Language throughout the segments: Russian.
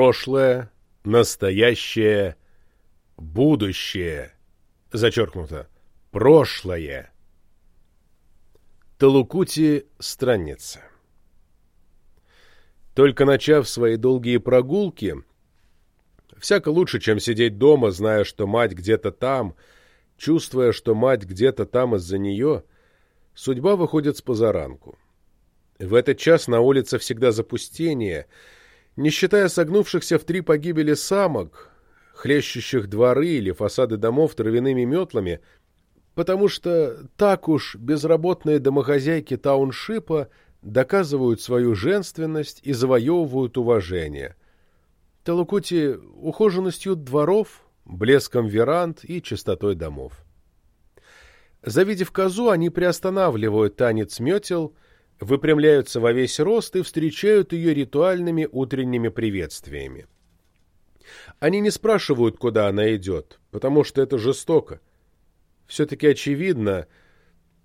прошлое, настоящее, будущее. Зачеркнуто. Прошлое. Талукути странница. Только начав свои долгие прогулки, всяко лучше, чем сидеть дома, зная, что мать где-то там, чувствуя, что мать где-то там из-за нее, судьба выходит с позаранку. В этот час на улице всегда запустение, не считая согнувшихся в три погибели самок, хлещущих дворы или фасады домов травяными метлами, потому что так уж безработные домохозяйки тауншипа доказывают свою женственность и завоевывают уважение. Талукути ухоженностью дворов, блеском веранд и чистотой домов. Завидев козу, они приостанавливают танец метел — выпрямляются во весь рост и встречают ее ритуальными утренними приветствиями. Они не спрашивают, куда она идет, потому что это жестоко. Все-таки очевидно,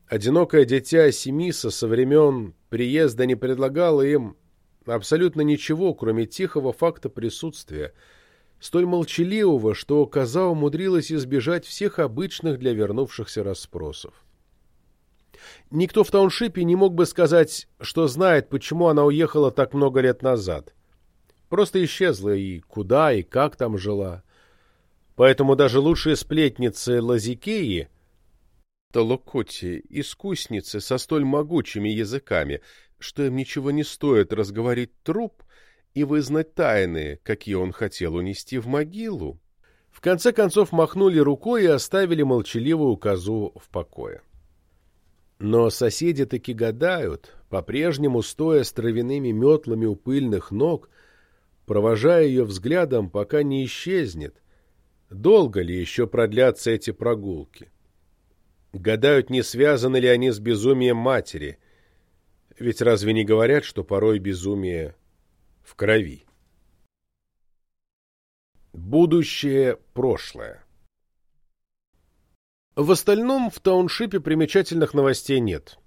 одинокое дитя Семиса со времен приезда не предлагало им абсолютно ничего, кроме тихого факта присутствия, столь молчаливого, что коза умудрилась избежать всех обычных для вернувшихся расспросов. Никто в тауншипе не мог бы сказать, что знает, почему она уехала так много лет назад. Просто исчезла и куда, и как там жила. Поэтому даже лучшие сплетницы Лазикеи, Толокоти, искусницы со столь могучими языками, что им ничего не стоит разговорить труп и вызнать тайны, какие он хотел унести в могилу, в конце концов махнули рукой и оставили молчаливую козу в покое. Но соседи таки гадают, по-прежнему стоя с травяными метлами у пыльных ног, провожая ее взглядом, пока не исчезнет, долго ли еще продлятся эти прогулки. Гадают, не связаны ли они с безумием матери, ведь разве не говорят, что порой безумие в крови? Будущее – прошлое. В остальном в тауншипе примечательных новостей нет.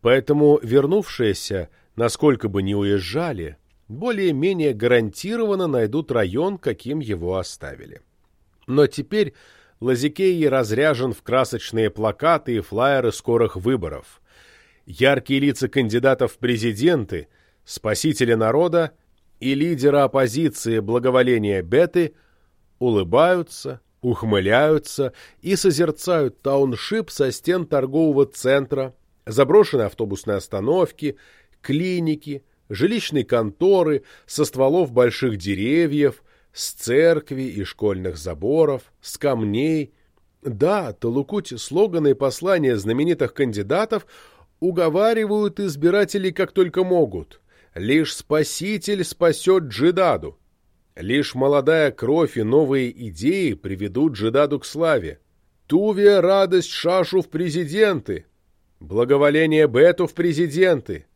Поэтому вернувшиеся, насколько бы ни уезжали, более-менее гарантированно найдут район, каким его оставили. Но теперь Лазикеи разряжен в красочные плакаты и флаеры скорых выборов. Яркие лица кандидатов в президенты, спасителя народа и лидера оппозиции благоволения Беты улыбаются, ухмыляются и созерцают тауншип со стен торгового центра, заброшенной автобусной остановки, клиники, жилищной конторы, со стволов больших деревьев, с церкви и школьных заборов, с камней. Да, Талукуть слоганы и послания знаменитых кандидатов уговаривают избирателей как только могут. Лишь Спаситель спасет Джидаду. Лишь молодая кровь и новые идеи приведут Джедаду к славе. Тувия радость Шашу в президенты, благоволение Бету в президенты,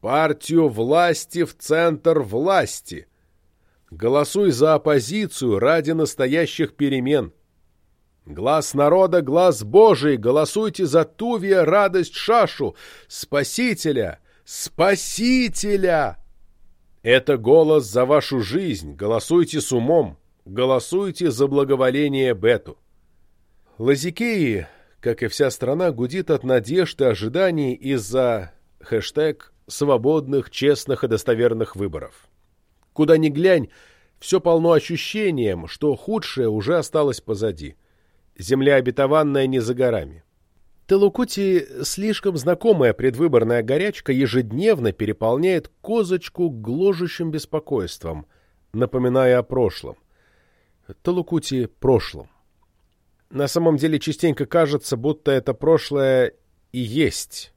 партию власти в центр власти. Голосуй за оппозицию ради настоящих перемен. Глаз народа, глаз Божий, голосуйте за Тувия радость Шашу, Спасителя, Спасителя! Это голос за вашу жизнь. Голосуйте с умом. Голосуйте за благоволение Бету. Лазикеи, как и вся страна, гудит от надежд и ожиданий из-за хэштег «свободных, честных и достоверных выборов». Куда ни глянь, все полно ощущением, что худшее уже осталось позади. Земля обетованная не за горами. Телукути слишком знакомая предвыборная горячка ежедневно переполняет козочку гложущим беспокойством, напоминая о прошлом. Телукути – прошлом. На самом деле частенько кажется, будто это прошлое и есть.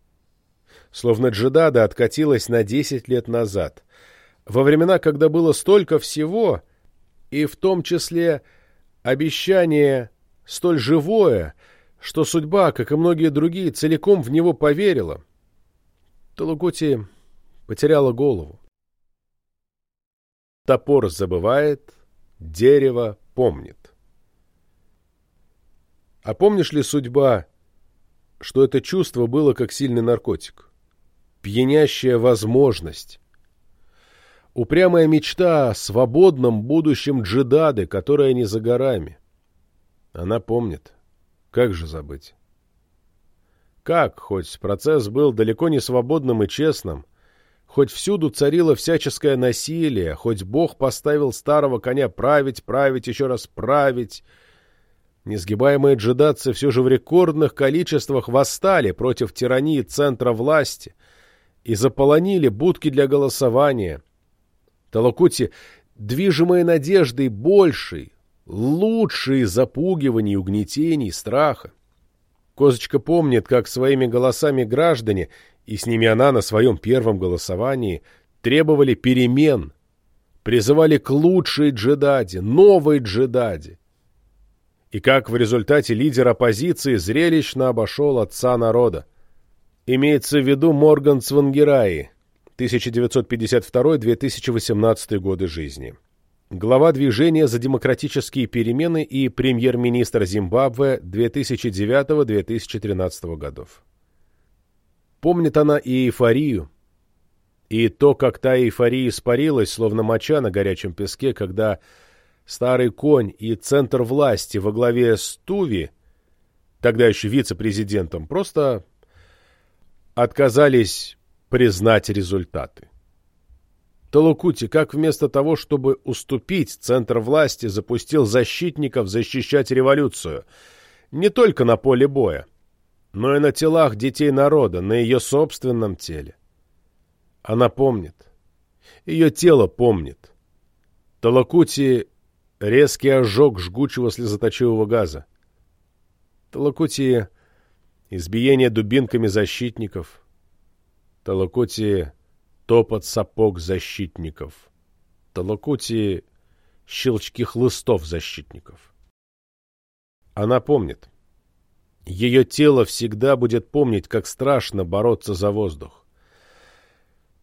Словно Джедада откатилась на десять лет назад. Во времена, когда было столько всего, и в том числе обещание столь живое – что судьба, как и многие другие, целиком в него поверила. Талугути потеряла голову. Топор забывает, дерево помнит. А помнишь ли судьба, что это чувство было как сильный наркотик? Пьянящая возможность. Упрямая мечта о свободном будущем джедады, которая не за горами. Она помнит. Как же забыть? Как, хоть процесс был далеко не свободным и честным, хоть всюду царило всяческое насилие, хоть Бог поставил старого коня править, править, еще раз править, несгибаемые джедатцы все же в рекордных количествах восстали против тирании центра власти и заполонили будки для голосования. Талакути, движимые надеждой большей, лучшей запугиваний, угнетений, страха. Козочка помнит, как своими голосами граждане, и с ними она на своем первом голосовании, требовали перемен, призывали к лучшей джедаде, новой джедаде. И как в результате лидер оппозиции зрелищно обошел отца народа. Имеется в виду Морган Цвангераи, 1952-2018 годы жизни глава движения за демократические перемены и премьер-министр Зимбабве 2009-2013 годов. Помнит она и эйфорию, и то, как та эйфория испарилась, словно моча на горячем песке, когда старый конь и центр власти во главе с Туви, тогда еще вице-президентом, просто отказались признать результаты. Талукути, как вместо того, чтобы уступить, центр власти запустил защитников защищать революцию. Не только на поле боя, но и на телах детей народа, на ее собственном теле. Она помнит. Ее тело помнит. Талакути — резкий ожог жгучего слезоточивого газа. Талакути — избиение дубинками защитников. Талакути топот сапог защитников, Талакути — щелчки хлыстов защитников. Она помнит. Ее тело всегда будет помнить, как страшно бороться за воздух.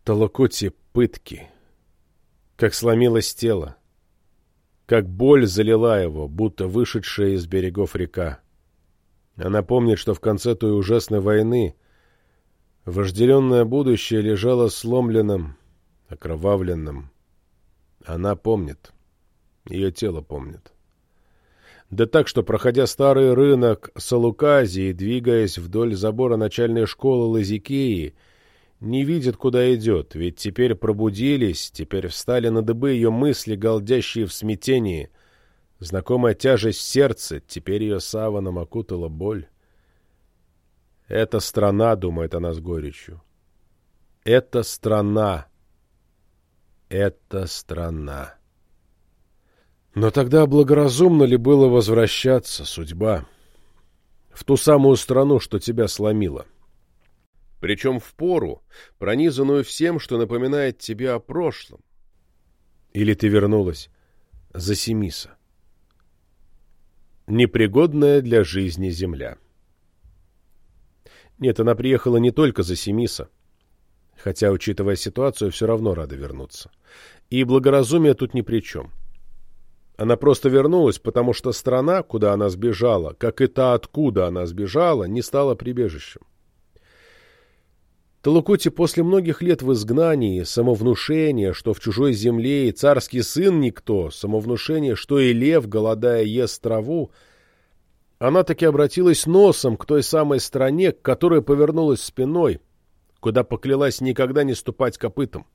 Талакути — пытки. Как сломилось тело. Как боль залила его, будто вышедшая из берегов река. Она помнит, что в конце той ужасной войны — Вожделенное будущее лежало сломленным, окровавленным. Она помнит. Ее тело помнит. Да так, что, проходя старый рынок Салукази и двигаясь вдоль забора начальной школы Лазикеи, не видит, куда идет, ведь теперь пробудились, теперь встали на дыбы ее мысли, голдящие в смятении. Знакомая тяжесть в сердце, теперь ее саваном окутала боль. «Это страна», — думает она с горечью. «Это страна. Это страна». Но тогда благоразумно ли было возвращаться, судьба, в ту самую страну, что тебя сломила? Причем в пору, пронизанную всем, что напоминает тебе о прошлом. Или ты вернулась за Семиса? Непригодная для жизни земля. Нет, она приехала не только за Семиса. Хотя, учитывая ситуацию, все равно рада вернуться. И благоразумие тут ни при чем. Она просто вернулась, потому что страна, куда она сбежала, как и та, откуда она сбежала, не стала прибежищем. Талукути после многих лет в изгнании, самовнушение, что в чужой земле и царский сын никто, самовнушение, что и лев, голодая, ест траву — она таки обратилась носом к той самой стране, к которой повернулась спиной, куда поклялась никогда не ступать копытом.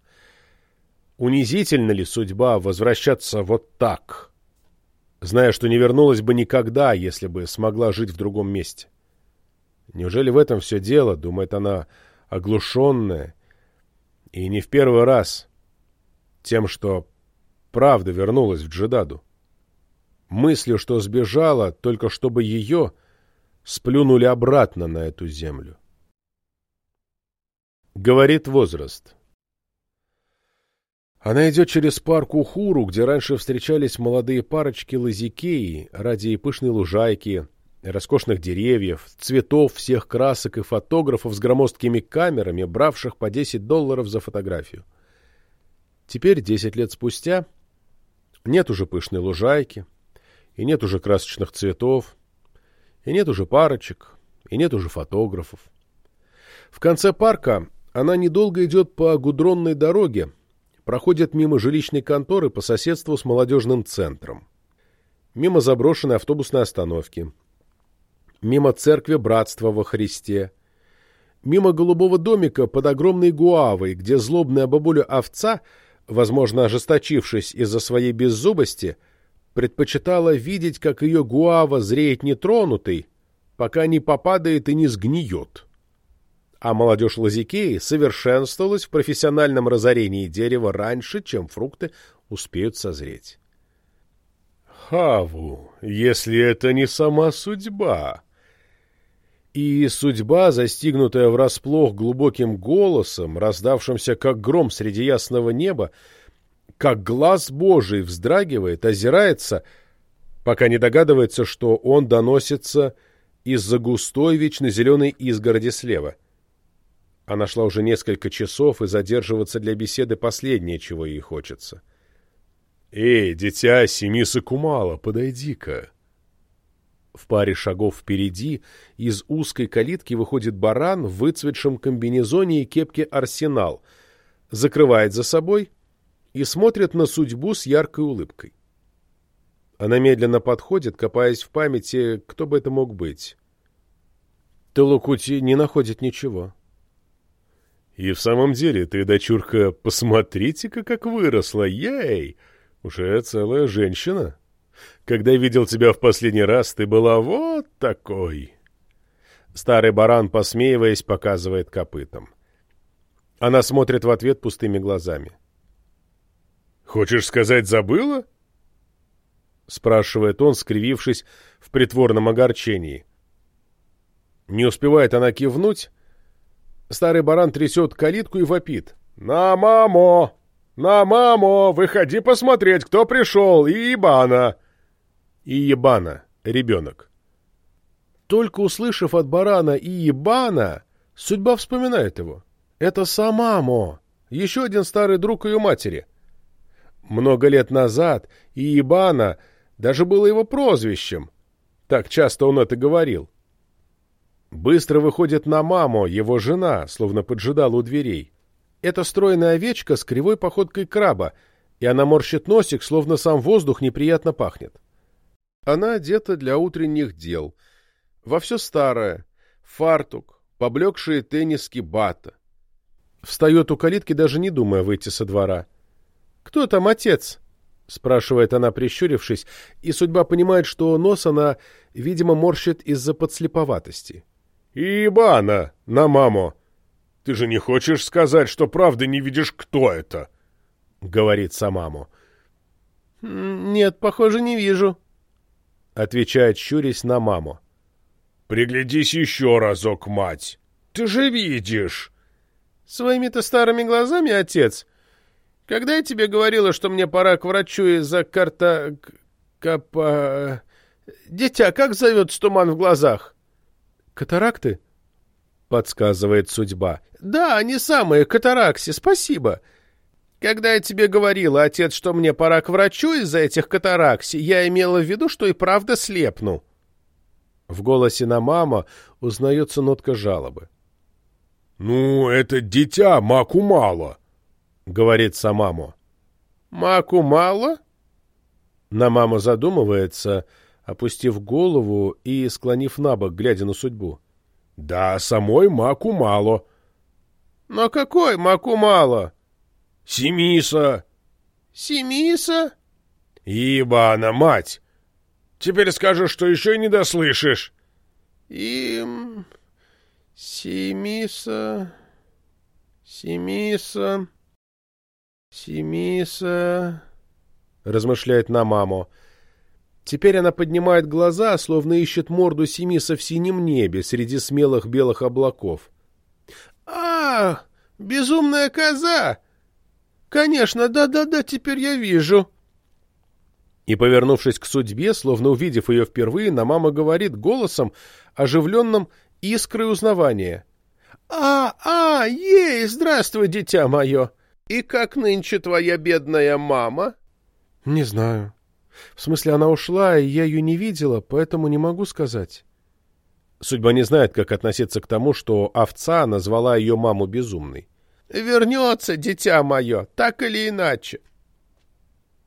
Унизительно ли судьба возвращаться вот так, зная, что не вернулась бы никогда, если бы смогла жить в другом месте? Неужели в этом все дело, думает она, оглушенная, и не в первый раз, тем, что правда вернулась в Джедаду? Мыслью, что сбежала, только чтобы ее сплюнули обратно на эту землю. Говорит возраст. Она идет через парк Ухуру, где раньше встречались молодые парочки лазикеи ради пышной лужайки, роскошных деревьев, цветов всех красок и фотографов с громоздкими камерами, бравших по 10 долларов за фотографию. Теперь, 10 лет спустя, нет уже пышной лужайки, и нет уже красочных цветов, и нет уже парочек, и нет уже фотографов. В конце парка она недолго идет по гудронной дороге, проходят мимо жилищной конторы по соседству с молодежным центром, мимо заброшенной автобусной остановки, мимо церкви Братства во Христе, мимо голубого домика под огромной гуавой, где злобная бабуля овца, возможно, ожесточившись из-за своей беззубости, предпочитала видеть, как ее гуава зреет нетронутой, пока не попадает и не сгниет. А молодежь Лазикеи совершенствовалась в профессиональном разорении дерева раньше, чем фрукты успеют созреть. Хаву, если это не сама судьба. И судьба, застигнутая врасплох глубоким голосом, раздавшимся как гром среди ясного неба, как глаз Божий вздрагивает, озирается, пока не догадывается, что он доносится из-за густой вечно зеленой изгороди слева. Она шла уже несколько часов, и задерживаться для беседы последнее, чего ей хочется. «Эй, дитя Семиса Кумала, подойди-ка!» В паре шагов впереди из узкой калитки выходит баран в выцветшем комбинезоне и кепке «Арсенал», закрывает за собой и смотрит на судьбу с яркой улыбкой. Она медленно подходит, копаясь в памяти, кто бы это мог быть. Телукути не находит ничего. И в самом деле, ты, дочурка, посмотрите-ка, как выросла, ей! Уже целая женщина. Когда видел тебя в последний раз, ты была вот такой. Старый баран, посмеиваясь, показывает копытом. Она смотрит в ответ пустыми глазами. «Хочешь сказать, забыла?» спрашивает он, скривившись в притворном огорчении. Не успевает она кивнуть, старый баран трясет калитку и вопит. «На мамо! На мамо! Выходи посмотреть, кто пришел! И ебана!» И ебана, ребенок. Только услышав от барана и ебана, судьба вспоминает его. Это Самамо, еще один старый друг ее матери. Много лет назад Иебана даже было его прозвищем. Так часто он это говорил. Быстро выходит на маму, его жена, словно поджидала у дверей. Это стройная овечка с кривой походкой краба, и она морщит носик, словно сам воздух неприятно пахнет. Она одета для утренних дел. Во все старое. Фартук, поблекшие тенниски бата. Встает у калитки, даже не думая выйти со двора. «Кто там отец?» — спрашивает она, прищурившись, и судьба понимает, что нос она, видимо, морщит из-за подслеповатости. «Ибана! На маму! Ты же не хочешь сказать, что правда не видишь, кто это?» — говорит самаму. «Нет, похоже, не вижу», — отвечает, щурясь на маму. «Приглядись еще разок, мать! Ты же видишь!» «Своими-то старыми глазами, отец? Когда я тебе говорила, что мне пора к врачу из-за карта... капа... Дитя, как зовется туман в глазах?» «Катаракты?» — подсказывает судьба. «Да, они самые, катаракси, спасибо. Когда я тебе говорила, отец, что мне пора к врачу из-за этих катаракси, я имела в виду, что и правда слепну». В голосе на мама узнается нотка жалобы. «Ну, это дитя, маку мало», — говорит Самамо. «Маку мало?» На мама задумывается, опустив голову и склонив на бок, глядя на судьбу. «Да, самой маку мало». «Но какой маку мало?» «Семиса». «Семиса?» «Ибана, мать! Теперь скажешь, что еще не дослышишь». «Им... Семиса... Семиса... Семиса...» — размышляет на маму. Теперь она поднимает глаза, словно ищет морду Семиса в синем небе среди смелых белых облаков. «А, безумная коза! Конечно, да-да-да, теперь я вижу!» И, повернувшись к судьбе, словно увидев ее впервые, на мама говорит голосом, оживленным искрой узнавания. «А, а, ей, здравствуй, дитя мое! И как нынче твоя бедная мама?» «Не знаю», в смысле, она ушла, и я ее не видела, поэтому не могу сказать. Судьба не знает, как относиться к тому, что овца назвала ее маму безумной. Вернется, дитя мое, так или иначе.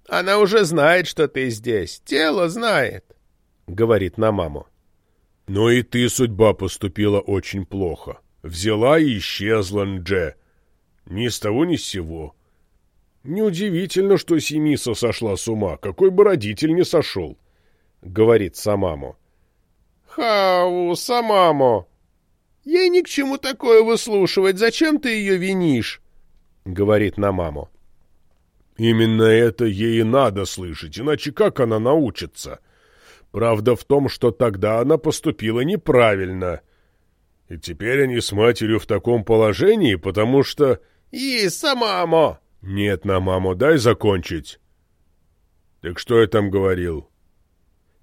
Она уже знает, что ты здесь, тело знает, — говорит на маму. Но и ты, судьба, поступила очень плохо. Взяла и исчезла, Ndже. Ни с того ни с сего. Неудивительно, что Симиса сошла с ума. Какой бы родитель не сошел, — говорит Самаму. Хау, Самамо! Ей ни к чему такое выслушивать. Зачем ты ее винишь? — говорит на маму. Именно это ей и надо слышать, иначе как она научится? Правда в том, что тогда она поступила неправильно. И теперь они с матерью в таком положении, потому что... И самамо! Нет, на маму, дай закончить. Так что я там говорил?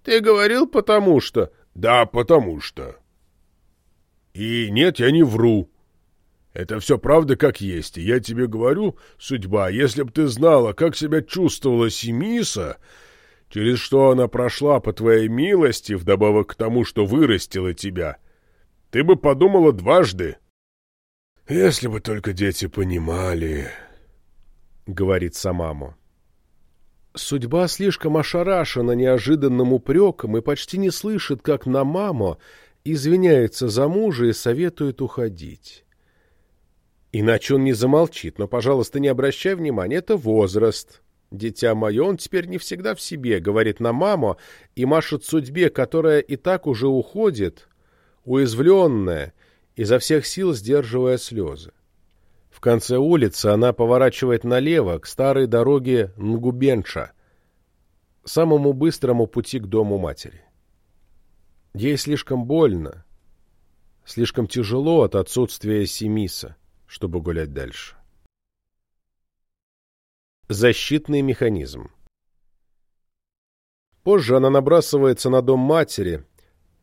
Ты говорил «потому что». Да, потому что. И нет, я не вру. Это все правда как есть, и я тебе говорю, судьба, если б ты знала, как себя чувствовала Семиса, через что она прошла по твоей милости, вдобавок к тому, что вырастила тебя, ты бы подумала дважды. Если бы только дети понимали, — говорит Самаму. Судьба слишком ошарашена неожиданным упреком и почти не слышит, как на маму извиняется за мужа и советует уходить. Иначе он не замолчит, но, пожалуйста, не обращай внимания, это возраст. Дитя мое, он теперь не всегда в себе, говорит на маму и машет судьбе, которая и так уже уходит, уязвленная, изо всех сил сдерживая слезы. В конце улицы она поворачивает налево, к старой дороге Нгубенша, самому быстрому пути к дому матери. Ей слишком больно, слишком тяжело от отсутствия Семиса чтобы гулять дальше. Защитный механизм Позже она набрасывается на дом матери.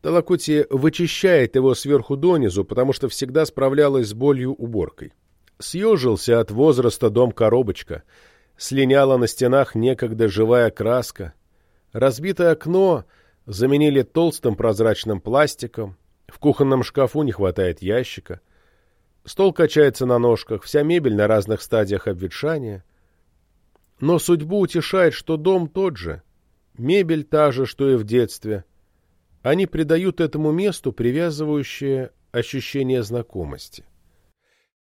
Талакути вычищает его сверху донизу, потому что всегда справлялась с болью уборкой. Съежился от возраста дом-коробочка. Слиняла на стенах некогда живая краска. Разбитое окно заменили толстым прозрачным пластиком. В кухонном шкафу не хватает ящика. Стол качается на ножках, вся мебель на разных стадиях обветшания. Но судьбу утешает, что дом тот же, мебель та же, что и в детстве. Они придают этому месту привязывающее ощущение знакомости.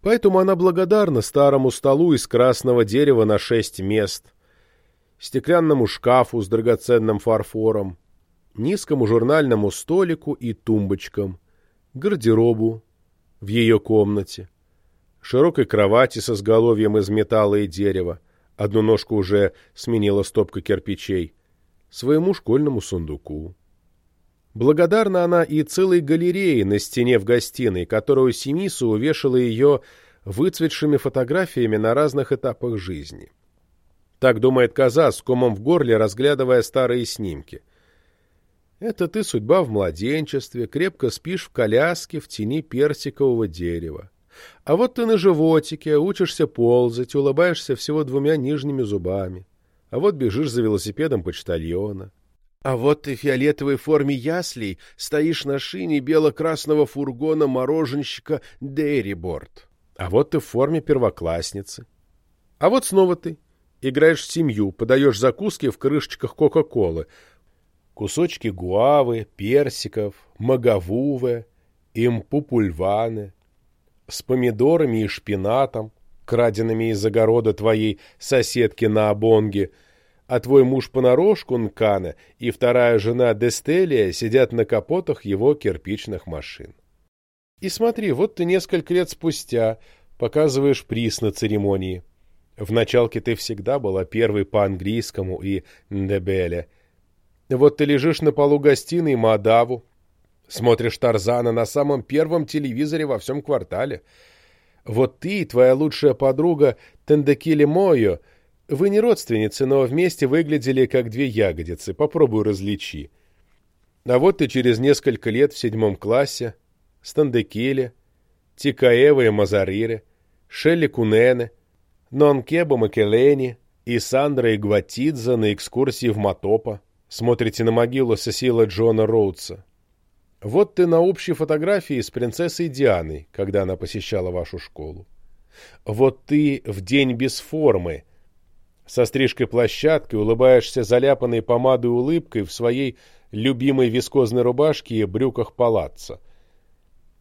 Поэтому она благодарна старому столу из красного дерева на шесть мест, стеклянному шкафу с драгоценным фарфором, низкому журнальному столику и тумбочкам, гардеробу, в ее комнате, широкой кровати со сголовьем из металла и дерева, одну ножку уже сменила стопка кирпичей, своему школьному сундуку. Благодарна она и целой галерее на стене в гостиной, которую Симису увешала ее выцветшими фотографиями на разных этапах жизни. Так думает коза с комом в горле, разглядывая старые снимки — это ты судьба в младенчестве, крепко спишь в коляске в тени персикового дерева. А вот ты на животике, учишься ползать, улыбаешься всего двумя нижними зубами. А вот бежишь за велосипедом почтальона. А вот ты в фиолетовой форме яслей стоишь на шине бело-красного фургона мороженщика Дерриборд. А вот ты в форме первоклассницы. А вот снова ты. Играешь в семью, подаешь закуски в крышечках Кока-Колы, кусочки гуавы, персиков, магавувы, импупульваны, с помидорами и шпинатом, краденными из огорода твоей соседки на Абонге, а твой муж понарошку Нкана и вторая жена Дестелия сидят на капотах его кирпичных машин. И смотри, вот ты несколько лет спустя показываешь приз на церемонии. В началке ты всегда была первой по английскому и Ndebele, вот ты лежишь на полу гостиной Мадаву, смотришь Тарзана на самом первом телевизоре во всем квартале. Вот ты и твоя лучшая подруга Тендекили Мойо, вы не родственницы, но вместе выглядели как две ягодицы, попробуй различи. А вот ты через несколько лет в седьмом классе с Тендекили, Тикаева и Мазарире, Шелли Кунене, Нонкебо Макелени и Сандра Игватидзе на экскурсии в Матопа. Смотрите на могилу Сесила Джона Роудса. Вот ты на общей фотографии с принцессой Дианой, когда она посещала вашу школу. Вот ты в день без формы, со стрижкой площадкой, улыбаешься заляпанной помадой улыбкой в своей любимой вискозной рубашке и брюках палаца.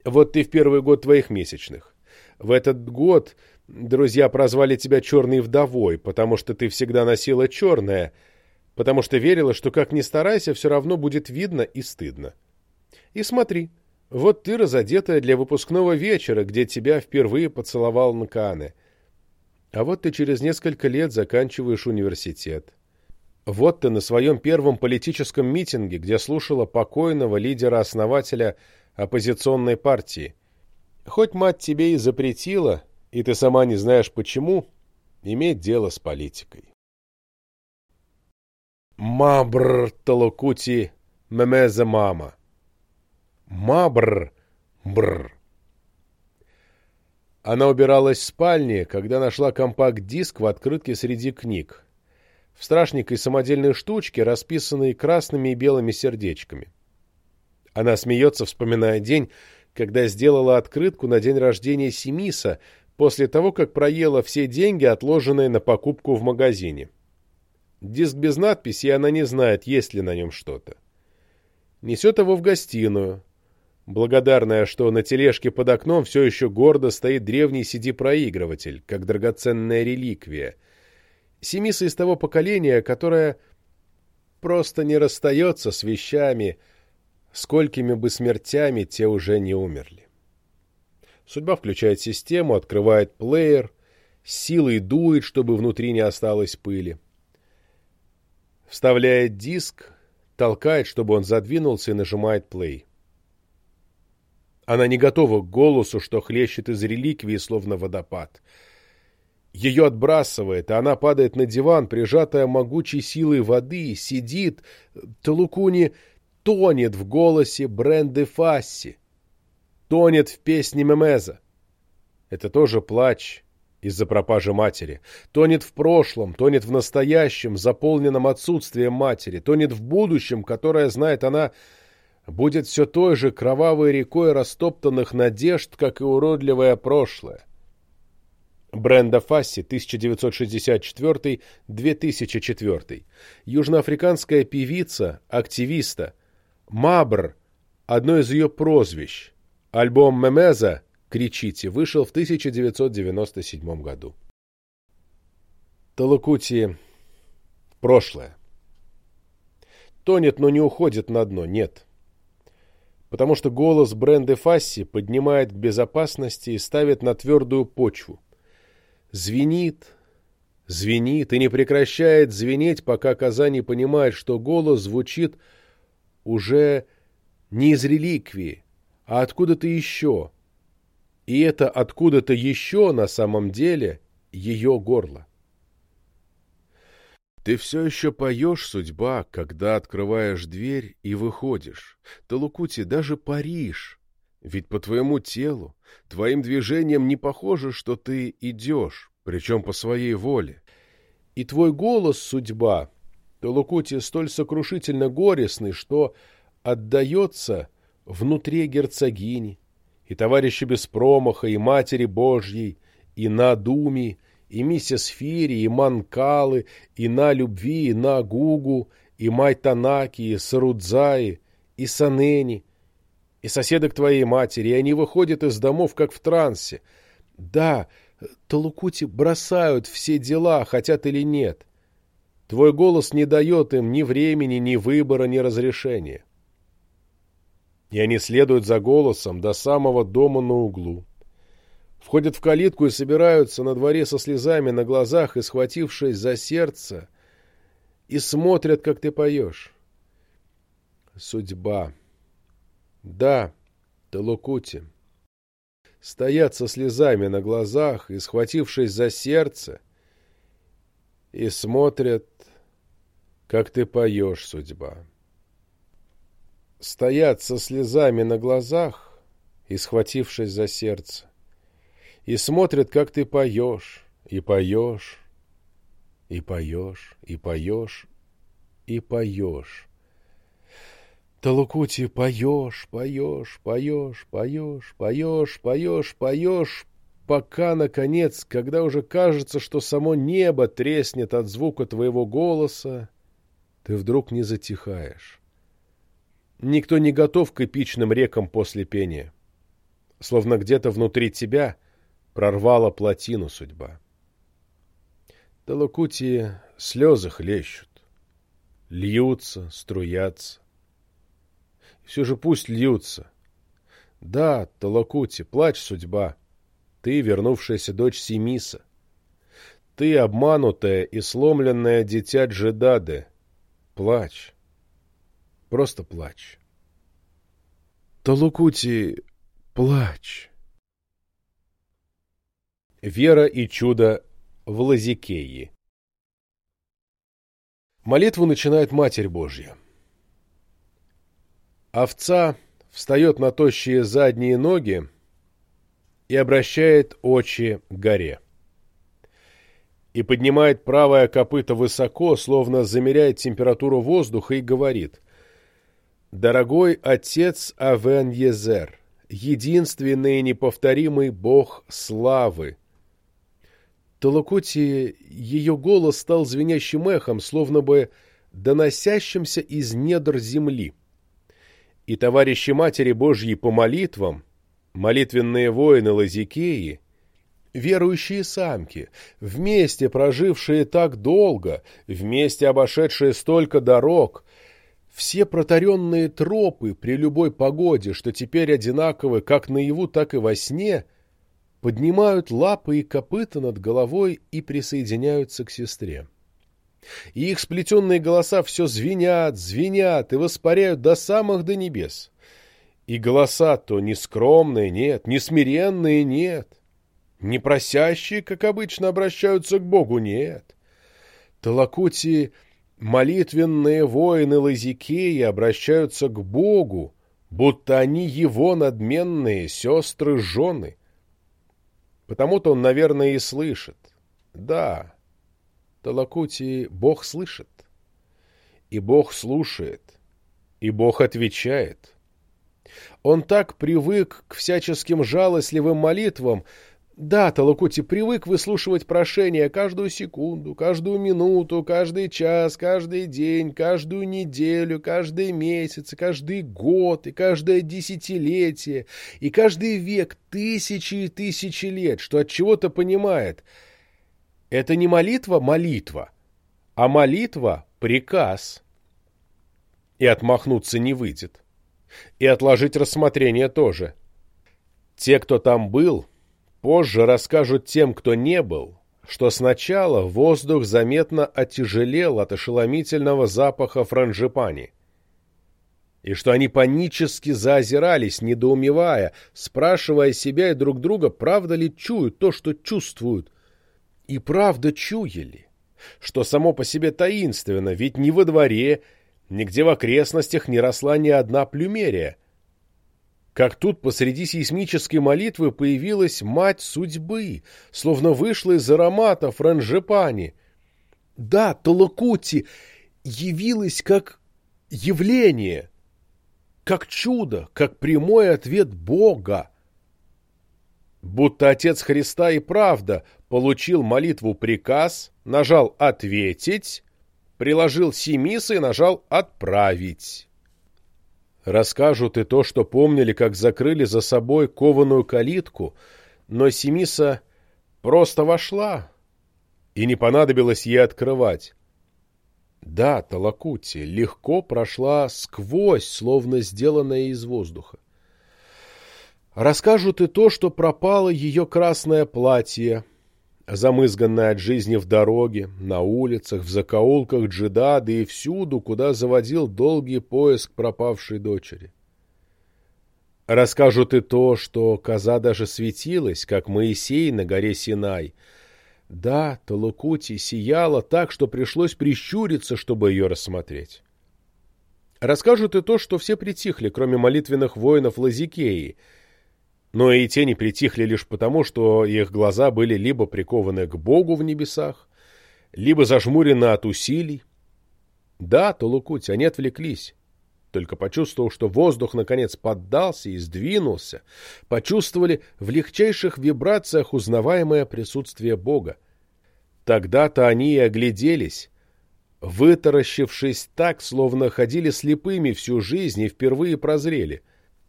Вот ты в первый год твоих месячных. В этот год друзья прозвали тебя черной вдовой, потому что ты всегда носила черное, потому что верила, что как ни старайся, все равно будет видно и стыдно. И смотри, вот ты разодетая для выпускного вечера, где тебя впервые поцеловал Накаане. А вот ты через несколько лет заканчиваешь университет. Вот ты на своем первом политическом митинге, где слушала покойного лидера-основателя оппозиционной партии. Хоть мать тебе и запретила, и ты сама не знаешь почему, иметь дело с политикой. Мабр Талокути Мемеза Мама. Мабр Бр. Она убиралась в спальне, когда нашла компакт-диск в открытке среди книг. В страшненькой самодельной штучке, расписанной красными и белыми сердечками. Она смеется, вспоминая день, когда сделала открытку на день рождения Семиса, после того, как проела все деньги, отложенные на покупку в магазине. Диск без надписи, и она не знает, есть ли на нем что-то. Несет его в гостиную. Благодарная, что на тележке под окном все еще гордо стоит древний CD-проигрыватель, как драгоценная реликвия. Семиса из того поколения, которое просто не расстается с вещами, сколькими бы смертями те уже не умерли. Судьба включает систему, открывает плеер, силой дует, чтобы внутри не осталось пыли. Вставляет диск, толкает, чтобы он задвинулся, и нажимает плей. Она не готова к голосу, что хлещет из реликвии, словно водопад. Ее отбрасывает, а она падает на диван, прижатая могучей силой воды, сидит, Талукуни тонет в голосе Бренды Фасси, тонет в песне Мемеза. Это тоже плач из-за пропажи матери. Тонет в прошлом, тонет в настоящем, заполненном отсутствием матери, тонет в будущем, которое, знает она, будет все той же кровавой рекой растоптанных надежд, как и уродливое прошлое. Бренда Фасси, 1964-2004. Южноафриканская певица, активиста – Мабр – одно из ее прозвищ. Альбом Мемеза «Кричите» вышел в 1997 году. Талакути – прошлое. Тонет, но не уходит на дно, нет. Потому что голос Бренды Фасси поднимает к безопасности и ставит на твердую почву. Звенит, звенит и не прекращает звенеть, пока коза не понимает, что голос звучит – уже не из реликвии, а откуда-то еще. И это откуда-то еще на самом деле ее горло. Ты все еще поешь, судьба, когда открываешь дверь и выходишь. Талукути, даже Париж. Ведь по твоему телу, твоим движениям не похоже, что ты идешь, причем по своей воле. И твой голос, судьба, Толукути столь сокрушительно горестный, что отдается внутри герцогини, и товарища без промаха, и Матери Божьей, и на Думе, и миссис Фири, и Манкалы, и на Любви, и на Гугу, и Майтанаки, и Сарудзаи, и Санени, и соседок твоей матери, и они выходят из домов, как в трансе. Да, Талукути бросают все дела, хотят или нет. Твой голос не дает им ни времени, ни выбора, ни разрешения. И они следуют за голосом до самого дома на углу. Входят в калитку и собираются на дворе со слезами на глазах и, схватившись за сердце, и смотрят, как ты поешь. Судьба. Да, Талукути. Стоят со слезами на глазах и, схватившись за сердце, и смотрят, как ты поешь, судьба. Стоят со слезами на глазах и схватившись за сердце, и смотрят, как ты поешь, и поешь, и поешь, и поешь, и поешь. Талукути, поешь, поешь, поешь, поешь, поешь, поешь, поешь, пока, наконец, когда уже кажется, что само небо треснет от звука твоего голоса, ты вдруг не затихаешь. Никто не готов к эпичным рекам после пения. Словно где-то внутри тебя прорвала плотину судьба. Талакути слезы хлещут, льются, струятся. Все же пусть льются. Да, Талакути, плачь, судьба. Ты, вернувшаяся дочь Семиса. Ты, обманутая и сломленная дитя Джедады. Плачь. Просто плачь. Талукути, плачь. Вера и чудо в Лазикее. Молитву начинает Матерь Божья. Овца встает на тощие задние ноги и обращает очи к горе. И поднимает правое копыто высоко, словно замеряет температуру воздуха и говорит «Дорогой отец Авен-Езер, единственный и неповторимый бог славы!» Толокути ее голос стал звенящим эхом, словно бы доносящимся из недр земли. И товарищи Матери Божьей по молитвам, молитвенные воины Лазикеи, верующие самки, вместе прожившие так долго, вместе обошедшие столько дорог, все протаренные тропы при любой погоде, что теперь одинаковы как наяву, так и во сне, поднимают лапы и копыта над головой и присоединяются к сестре и их сплетенные голоса все звенят, звенят и воспаряют до самых до небес. И голоса то не скромные, нет, не смиренные, нет, не просящие, как обычно, обращаются к Богу, нет. Талакути молитвенные воины Лазикеи обращаются к Богу, будто они его надменные сестры-жены. Потому-то он, наверное, и слышит. Да, Талакути Бог слышит, и Бог слушает, и Бог отвечает. Он так привык к всяческим жалостливым молитвам, да, Талакути привык выслушивать прошения каждую секунду, каждую минуту, каждый час, каждый день, каждую неделю, каждый месяц, каждый год, и каждое десятилетие, и каждый век, тысячи и тысячи лет, что от чего-то понимает — это не молитва молитва, а молитва приказ. И отмахнуться не выйдет. И отложить рассмотрение тоже. Те, кто там был, позже расскажут тем, кто не был, что сначала воздух заметно отяжелел от ошеломительного запаха франжипани, и что они панически заозирались, недоумевая, спрашивая себя и друг друга, правда ли чуют то, что чувствуют, и правда чуяли, что само по себе таинственно, ведь ни во дворе, нигде в окрестностях не росла ни одна плюмерия. Как тут посреди сейсмической молитвы появилась мать судьбы, словно вышла из аромата франжепани. Да, Толокути явилась как явление, как чудо, как прямой ответ Бога. Будто Отец Христа и правда получил молитву приказ, нажал «Ответить», приложил семис и нажал «Отправить». Расскажут и то, что помнили, как закрыли за собой кованую калитку, но Семиса просто вошла, и не понадобилось ей открывать. Да, Талакути легко прошла сквозь, словно сделанная из воздуха. Расскажут и то, что пропало ее красное платье, замызганное от жизни в дороге, на улицах, в закоулках Джидады и всюду, куда заводил долгий поиск пропавшей дочери. Расскажут и то, что коза даже светилась, как Моисей на горе Синай. Да, Талукути сияла так, что пришлось прищуриться, чтобы ее рассмотреть. Расскажут и то, что все притихли, кроме молитвенных воинов Лазикеи — но и те не притихли лишь потому, что их глаза были либо прикованы к Богу в небесах, либо зажмурены от усилий. Да, Толукуть, они отвлеклись. только почувствовав, что воздух наконец поддался и сдвинулся, почувствовали в легчайших вибрациях узнаваемое присутствие Бога. Тогда-то они и огляделись, вытаращившись так, словно ходили слепыми всю жизнь и впервые прозрели.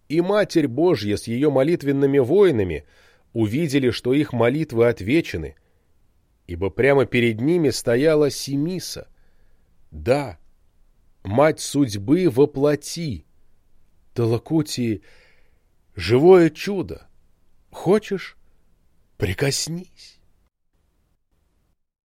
И Матерь Божья с ее молитвенными воинами увидели, что их молитвы отвечены, ибо прямо перед ними стояла Семиса. Да, мать судьбы воплоти. Талакути — живое чудо. Хочешь — прикоснись.